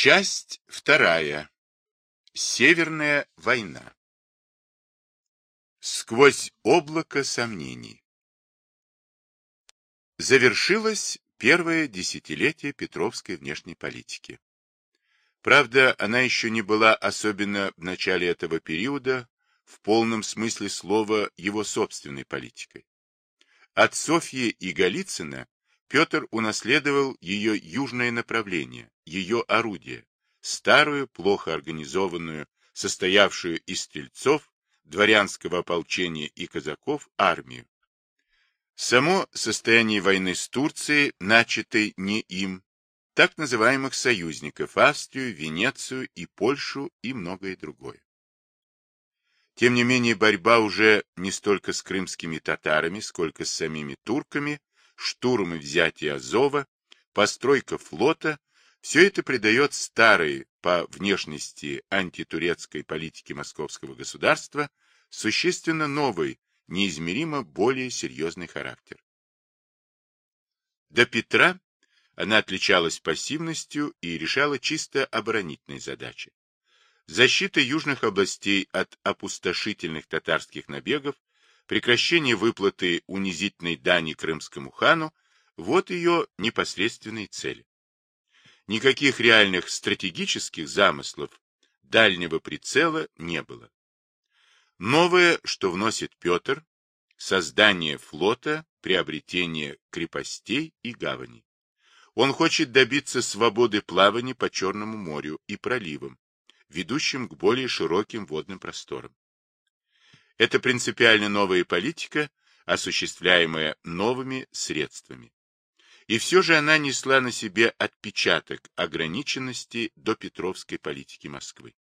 Часть вторая. Северная война. Сквозь облако сомнений. Завершилось первое десятилетие Петровской внешней политики. Правда, она еще не была, особенно в начале этого периода, в полном смысле слова его собственной политикой. От Софьи и Голицына Петр унаследовал ее южное направление, ее орудие, старую, плохо организованную, состоявшую из стрельцов, дворянского ополчения и казаков, армию. Само состояние войны с Турцией, начатой не им, так называемых союзников Австрию, Венецию и Польшу и многое другое. Тем не менее, борьба уже не столько с крымскими татарами, сколько с самими турками, штурм и взятие Азова, постройка флота – все это придает старой по внешности антитурецкой политике московского государства существенно новый, неизмеримо более серьезный характер. До Петра она отличалась пассивностью и решала чисто оборонительные задачи. Защита южных областей от опустошительных татарских набегов, прекращение выплаты унизительной дани крымскому хану – вот ее непосредственные цели. Никаких реальных стратегических замыслов, дальнего прицела не было. Новое, что вносит Петр – создание флота, приобретение крепостей и гаваней. Он хочет добиться свободы плавания по Черному морю и проливам, ведущим к более широким водным просторам. Это принципиально новая политика, осуществляемая новыми средствами. И все же она несла на себе отпечаток ограниченности до Петровской политики Москвы.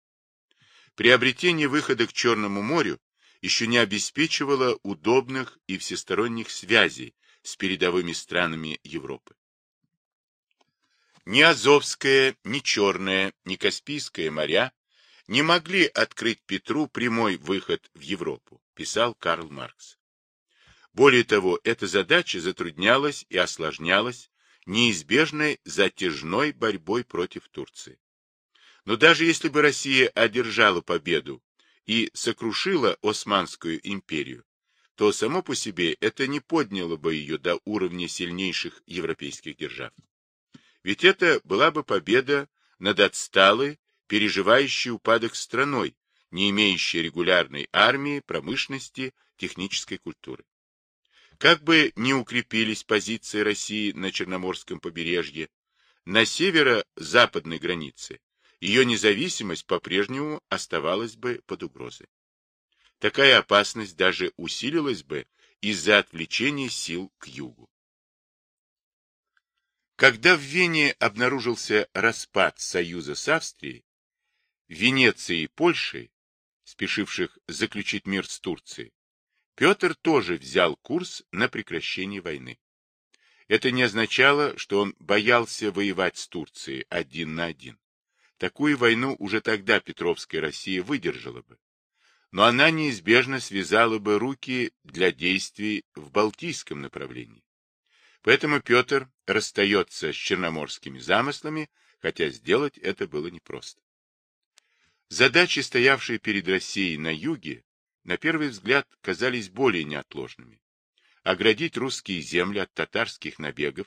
Приобретение выхода к Черному морю еще не обеспечивало удобных и всесторонних связей с передовыми странами Европы. Ни Азовское, ни Черное, ни Каспийское моря не могли открыть Петру прямой выход в Европу, писал Карл Маркс. Более того, эта задача затруднялась и осложнялась неизбежной затяжной борьбой против Турции. Но даже если бы Россия одержала победу и сокрушила Османскую империю, то само по себе это не подняло бы ее до уровня сильнейших европейских держав. Ведь это была бы победа над отсталой, переживающей упадок страной, не имеющей регулярной армии, промышленности, технической культуры. Как бы ни укрепились позиции России на Черноморском побережье, на северо-западной границе ее независимость по-прежнему оставалась бы под угрозой. Такая опасность даже усилилась бы из-за отвлечения сил к югу. Когда в Вене обнаружился распад союза с Австрией, Венецией и Польшей, спешивших заключить мир с Турцией, Петр тоже взял курс на прекращение войны. Это не означало, что он боялся воевать с Турцией один на один. Такую войну уже тогда Петровская Россия выдержала бы. Но она неизбежно связала бы руки для действий в Балтийском направлении. Поэтому Петр расстается с черноморскими замыслами, хотя сделать это было непросто. Задачи, стоявшие перед Россией на юге, на первый взгляд казались более неотложными. Оградить русские земли от татарских набегов,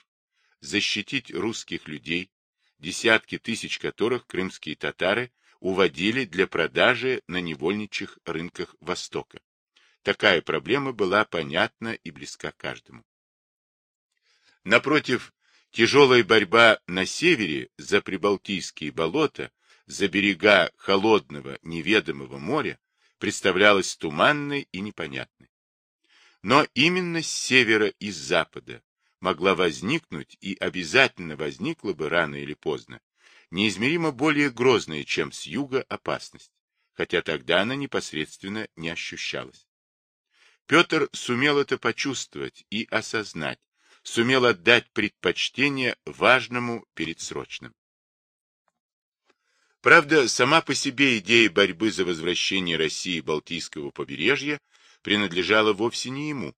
защитить русских людей, десятки тысяч которых крымские татары уводили для продажи на невольничьих рынках Востока. Такая проблема была понятна и близка каждому. Напротив, тяжелая борьба на севере за прибалтийские болота, за берега холодного неведомого моря представлялась туманной и непонятной. Но именно с севера и с запада могла возникнуть и обязательно возникла бы рано или поздно неизмеримо более грозная, чем с юга опасность, хотя тогда она непосредственно не ощущалась. Петр сумел это почувствовать и осознать, сумел отдать предпочтение важному перед срочным. Правда, сама по себе идея борьбы за возвращение России Балтийского побережья принадлежала вовсе не ему.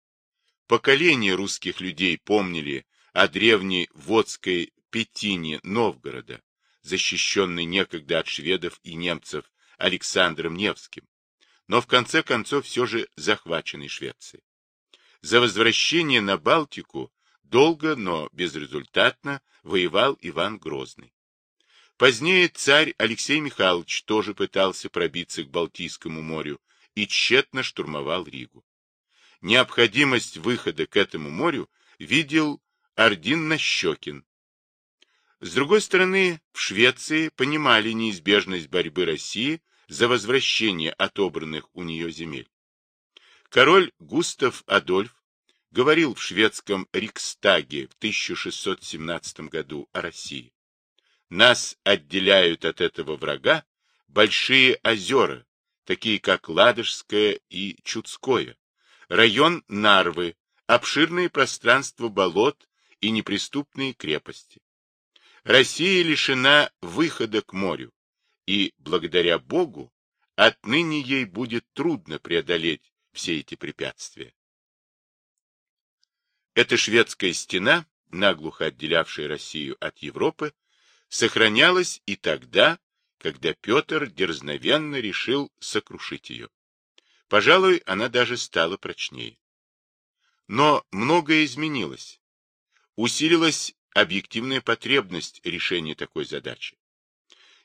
Поколения русских людей помнили о древней водской пятине Новгорода, защищенный некогда от шведов и немцев Александром Невским, но в конце концов все же захваченный Швецией. За возвращение на Балтику долго, но безрезультатно воевал Иван Грозный. Позднее царь Алексей Михайлович тоже пытался пробиться к Балтийскому морю и тщетно штурмовал Ригу. Необходимость выхода к этому морю видел Ордин Нащекин. С другой стороны, в Швеции понимали неизбежность борьбы России за возвращение отобранных у нее земель. Король Густав Адольф говорил в шведском Рикстаге в 1617 году о России. Нас отделяют от этого врага большие озера, такие как Ладожское и Чудское, район Нарвы, обширные пространства болот и неприступные крепости. Россия лишена выхода к морю, и, благодаря Богу, отныне ей будет трудно преодолеть все эти препятствия. Эта шведская стена, наглухо отделявшая Россию от Европы, сохранялась и тогда, когда Петр дерзновенно решил сокрушить ее. Пожалуй, она даже стала прочнее. Но многое изменилось. Усилилась объективная потребность решения такой задачи.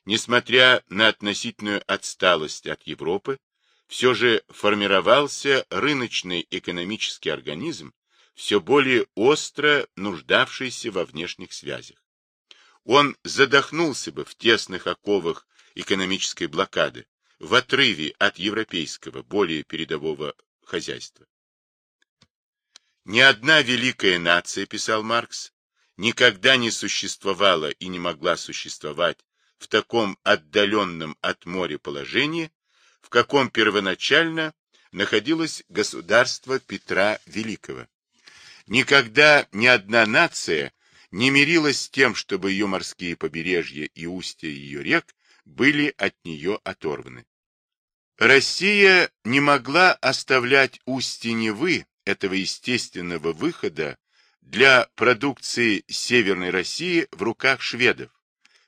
Несмотря на относительную отсталость от Европы, все же формировался рыночный экономический организм, все более остро нуждавшийся во внешних связях. Он задохнулся бы в тесных оковах экономической блокады, в отрыве от европейского, более передового хозяйства. Ни одна великая нация, писал Маркс, никогда не существовала и не могла существовать в таком отдаленном от моря положении, в каком первоначально находилось государство Петра Великого. Никогда ни одна нация не мирилась с тем, чтобы ее морские побережья и устья ее рек были от нее оторваны. Россия не могла оставлять устье Невы, этого естественного выхода, для продукции Северной России в руках шведов.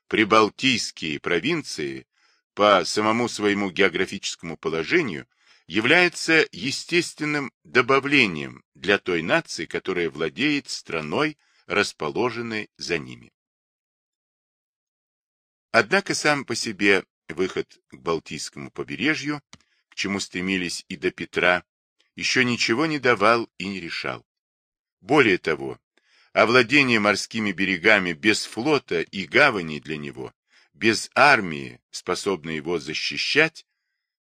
Прибалтийские провинции по самому своему географическому положению являются естественным добавлением для той нации, которая владеет страной, расположенной за ними. Однако сам по себе выход к Балтийскому побережью, к чему стремились и до Петра, еще ничего не давал и не решал. Более того, овладение морскими берегами без флота и гавани для него, без армии, способной его защищать,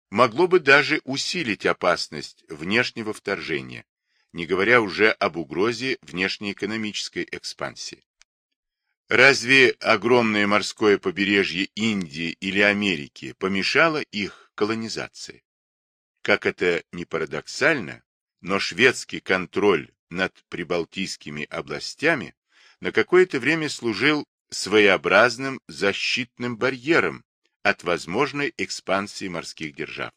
могло бы даже усилить опасность внешнего вторжения, не говоря уже об угрозе внешнеэкономической экспансии. Разве огромное морское побережье Индии или Америки помешало их колонизации? Как это ни парадоксально, но шведский контроль над прибалтийскими областями на какое-то время служил своеобразным защитным барьером от возможной экспансии морских держав.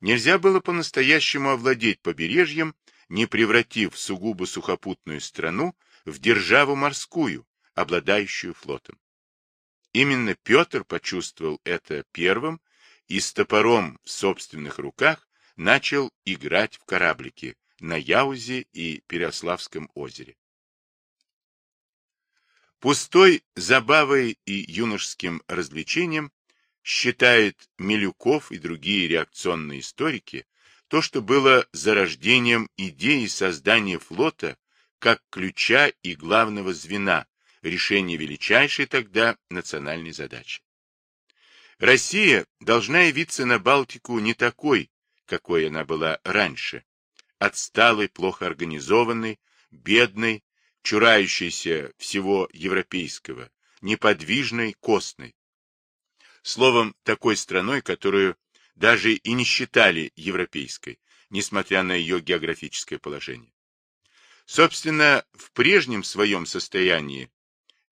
Нельзя было по-настоящему овладеть побережьем, не превратив сугубо сухопутную страну в державу морскую, обладающую флотом. Именно Петр почувствовал это первым и с топором в собственных руках начал играть в кораблики на Яузе и Переославском озере. Пустой забавой и юношеским развлечением считают Милюков и другие реакционные историки то, что было зарождением идеи создания флота как ключа и главного звена решение величайшей тогда национальной задачи. Россия должна явиться на Балтику не такой, какой она была раньше, отсталой, плохо организованной, бедной, чурающейся всего европейского, неподвижной, костной. Словом, такой страной, которую даже и не считали европейской, несмотря на ее географическое положение. Собственно, в прежнем своем состоянии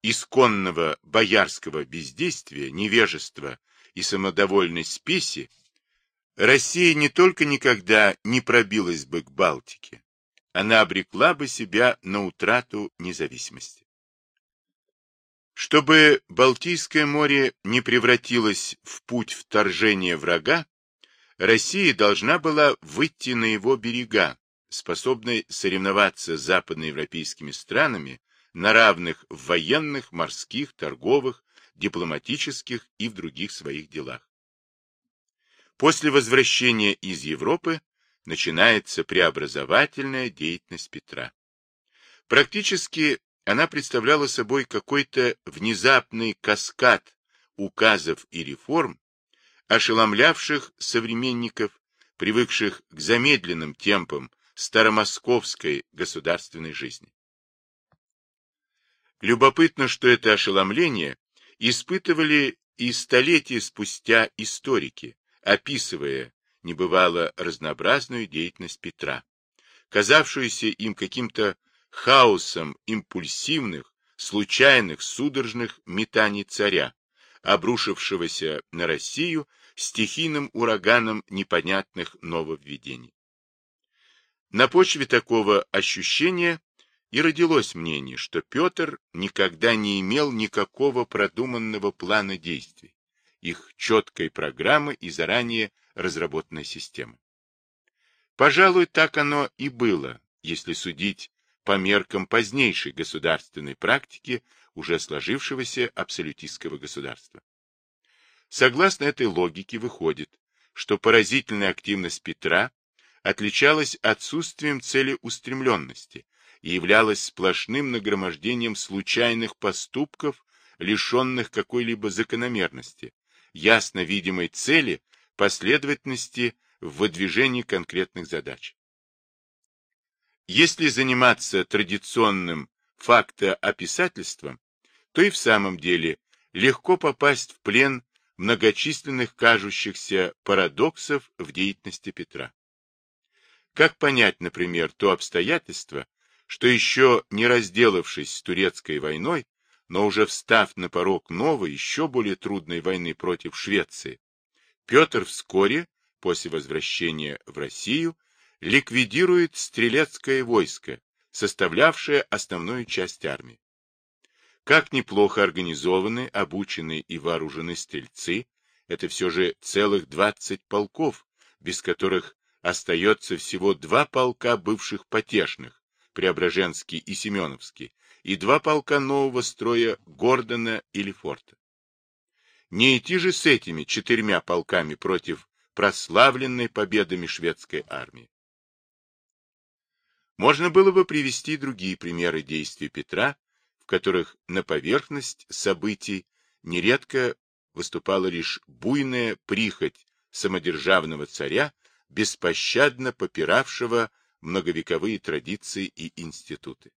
исконного боярского бездействия, невежества и самодовольной спеси, Россия не только никогда не пробилась бы к Балтике, она обрекла бы себя на утрату независимости. Чтобы Балтийское море не превратилось в путь вторжения врага, Россия должна была выйти на его берега, способной соревноваться с западноевропейскими странами на равных в военных, морских, торговых, дипломатических и в других своих делах. После возвращения из Европы начинается преобразовательная деятельность Петра. Практически она представляла собой какой-то внезапный каскад указов и реформ, ошеломлявших современников, привыкших к замедленным темпам старомосковской государственной жизни. Любопытно, что это ошеломление испытывали и столетия спустя историки, описывая небывало разнообразную деятельность Петра, казавшуюся им каким-то хаосом импульсивных, случайных, судорожных метаний царя, обрушившегося на Россию стихийным ураганом непонятных нововведений. На почве такого ощущения и родилось мнение, что Петр никогда не имел никакого продуманного плана действий, их четкой программы и заранее разработанной системы. Пожалуй, так оно и было, если судить по меркам позднейшей государственной практики уже сложившегося абсолютистского государства. Согласно этой логике выходит, что поразительная активность Петра отличалась отсутствием целеустремленности и являлась сплошным нагромождением случайных поступков, лишенных какой-либо закономерности, ясно видимой цели, последовательности в выдвижении конкретных задач. Если заниматься традиционным фактоописательством, то и в самом деле легко попасть в плен многочисленных кажущихся парадоксов в деятельности Петра. Как понять, например, то обстоятельство, что еще не разделавшись с турецкой войной, но уже встав на порог новой, еще более трудной войны против Швеции, Петр вскоре, после возвращения в Россию, ликвидирует стрелецкое войско, составлявшее основную часть армии. Как неплохо организованы, обучены и вооружены стрельцы, это все же целых 20 полков, без которых остается всего два полка бывших потешных, Преображенский и Семеновский, и два полка нового строя Гордона или Форта. Не идти же с этими четырьмя полками против прославленной победами шведской армии. Можно было бы привести другие примеры действий Петра, в которых на поверхность событий нередко выступала лишь буйная прихоть самодержавного царя, беспощадно попиравшего многовековые традиции и институты.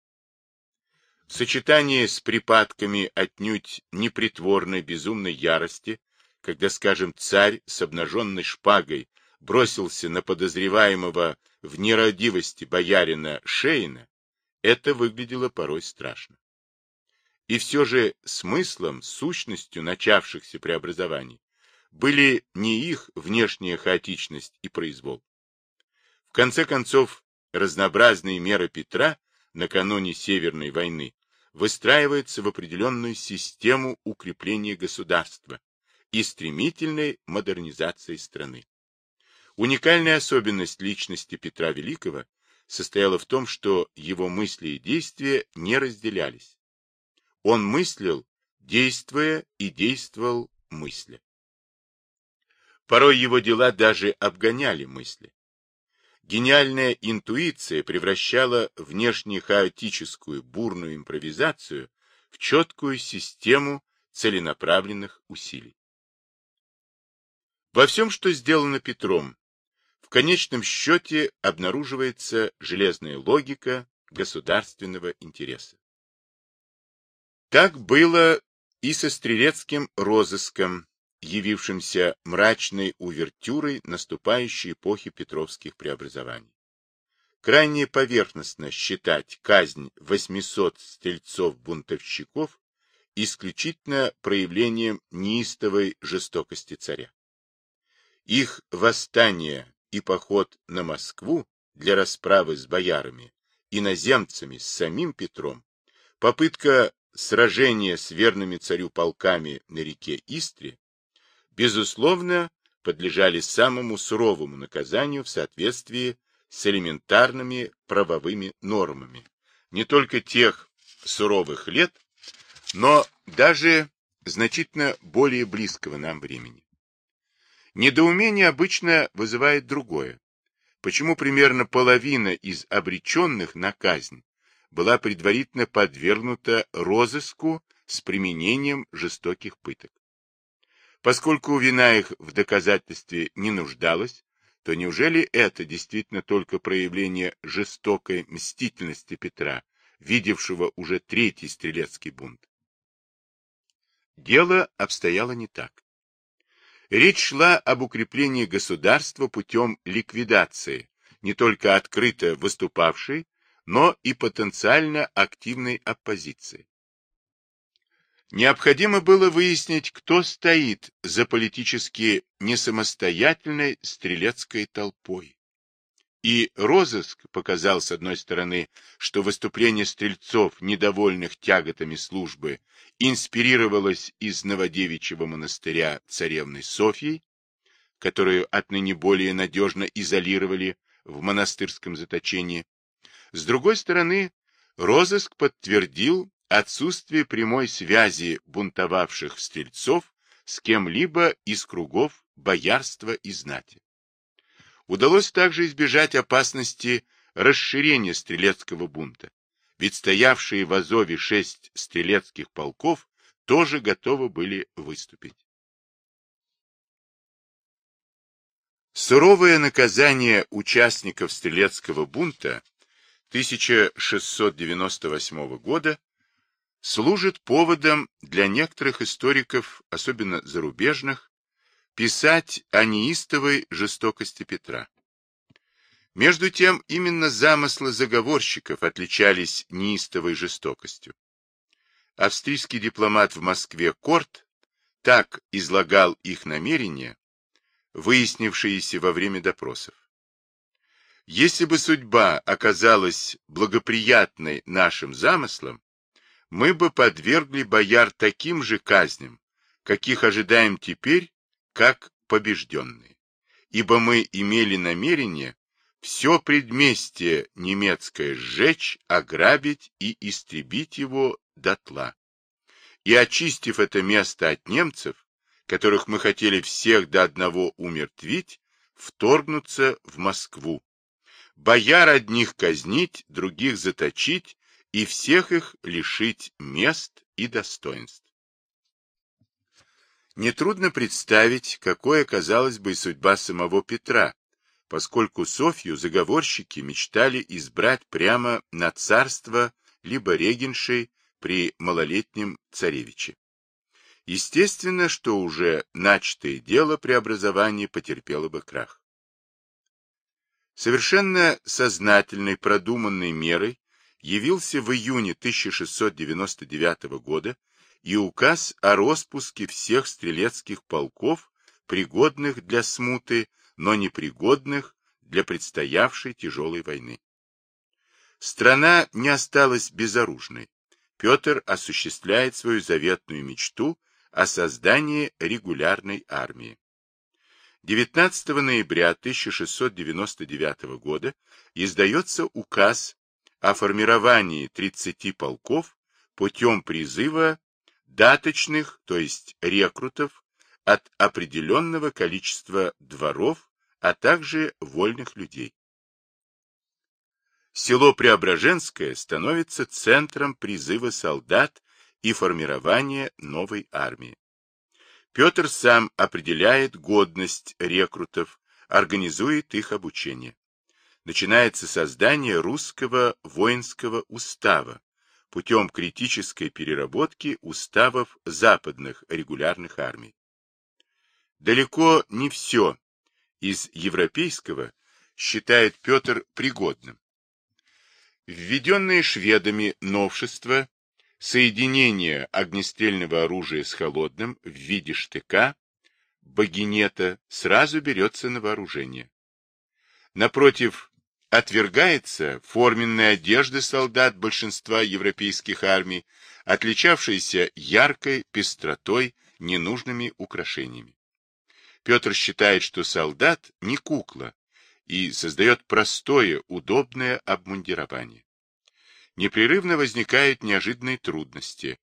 В сочетании с припадками отнюдь непритворной безумной ярости, когда, скажем, царь с обнаженной шпагой бросился на подозреваемого в нерадивости боярина Шейна, это выглядело порой страшно. И все же смыслом, сущностью начавшихся преобразований были не их внешняя хаотичность и произвол. В конце концов, разнообразные меры Петра накануне Северной войны выстраиваются в определенную систему укрепления государства и стремительной модернизации страны. Уникальная особенность личности Петра Великого состояла в том, что его мысли и действия не разделялись. Он мыслил, действуя, и действовал мысля. Порой его дела даже обгоняли мысли. Гениальная интуиция превращала внешне хаотическую бурную импровизацию в четкую систему целенаправленных усилий. Во всем, что сделано Петром, конечном счете обнаруживается железная логика государственного интереса. Так было и со стрелецким розыском, явившимся мрачной увертюрой наступающей эпохи Петровских преобразований. Крайне поверхностно считать казнь 800 стрельцов-бунтовщиков исключительно проявлением неистовой жестокости царя. Их восстание и поход на Москву для расправы с боярами, иноземцами, с самим Петром, попытка сражения с верными царю полками на реке Истре, безусловно, подлежали самому суровому наказанию в соответствии с элементарными правовыми нормами, не только тех суровых лет, но даже значительно более близкого нам времени. Недоумение обычно вызывает другое. Почему примерно половина из обреченных на казнь была предварительно подвергнута розыску с применением жестоких пыток? Поскольку вина их в доказательстве не нуждалась, то неужели это действительно только проявление жестокой мстительности Петра, видевшего уже третий стрелецкий бунт? Дело обстояло не так. Речь шла об укреплении государства путем ликвидации не только открыто выступавшей, но и потенциально активной оппозиции. Необходимо было выяснить, кто стоит за политически несамостоятельной стрелецкой толпой. И розыск показал, с одной стороны, что выступление стрельцов, недовольных тяготами службы, инспирировалось из Новодевичьего монастыря царевной Софьей, которую отныне более надежно изолировали в монастырском заточении. С другой стороны, розыск подтвердил отсутствие прямой связи бунтовавших стрельцов с кем-либо из кругов боярства и знати. Удалось также избежать опасности расширения стрелецкого бунта, ведь стоявшие в Азове шесть стрелецких полков тоже готовы были выступить. Суровое наказание участников стрелецкого бунта 1698 года служит поводом для некоторых историков, особенно зарубежных, писать о неистовой жестокости Петра. Между тем, именно замыслы заговорщиков отличались неистовой жестокостью. Австрийский дипломат в Москве Корт так излагал их намерения, выяснившиеся во время допросов. Если бы судьба оказалась благоприятной нашим замыслам, мы бы подвергли бояр таким же казням, каких ожидаем теперь, как побежденные, ибо мы имели намерение все предместье немецкое сжечь, ограбить и истребить его дотла. И очистив это место от немцев, которых мы хотели всех до одного умертвить, вторгнуться в Москву. Бояр одних казнить, других заточить и всех их лишить мест и достоинств. Нетрудно представить, какой оказалась бы судьба самого Петра, поскольку Софью заговорщики мечтали избрать прямо на царство либо регеншей при малолетнем царевиче. Естественно, что уже начатое дело преобразования потерпело бы крах. Совершенно сознательной продуманной мерой явился в июне 1699 года и указ о распуске всех стрелецких полков, пригодных для смуты, но непригодных для предстоявшей тяжелой войны. Страна не осталась безоружной. Петр осуществляет свою заветную мечту о создании регулярной армии. 19 ноября 1699 года издается указ о формировании 30 полков путем призыва даточных, то есть рекрутов, от определенного количества дворов, а также вольных людей. Село Преображенское становится центром призыва солдат и формирования новой армии. Петр сам определяет годность рекрутов, организует их обучение начинается создание русского воинского устава путем критической переработки уставов западных регулярных армий. Далеко не все из европейского считает Петр пригодным. Введенные шведами новшества, соединение огнестрельного оружия с холодным в виде штыка, багинета сразу берется на вооружение. Напротив, отвергается форменная одежда солдат большинства европейских армий, отличавшиеся яркой пестротой, ненужными украшениями. Петр считает, что солдат не кукла и создает простое, удобное обмундирование. Непрерывно возникают неожиданные трудности.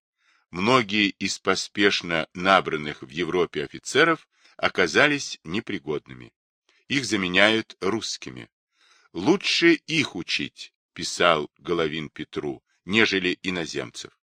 Многие из поспешно набранных в Европе офицеров оказались непригодными. Их заменяют русскими. Лучше их учить, писал Головин Петру, нежели иноземцев.